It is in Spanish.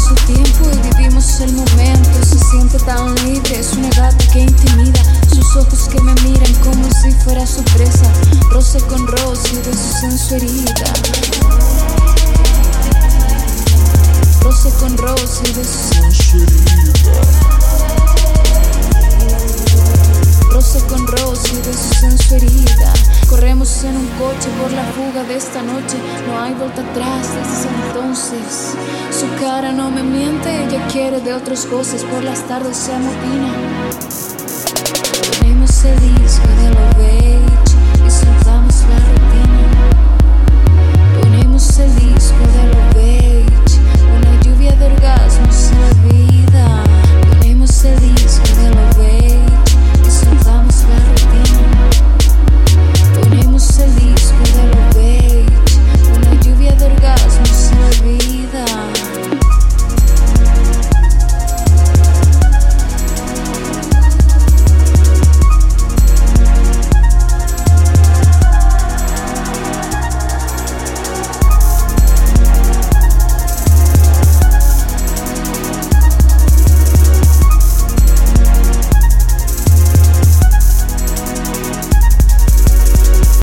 su tiempo y vivimos el momento. Se siente tan libre, es una gata que intimida. Sus ojos que me miran como si fuera su presa. Roce con roce de su sensualidad. Roce con roce de su sensualidad. Por la fuga de esta noche. No hay vuelta atrás desde entonces. Su cara no me miente, ella quiere de otros goces. Por las tardes se amotina. Disco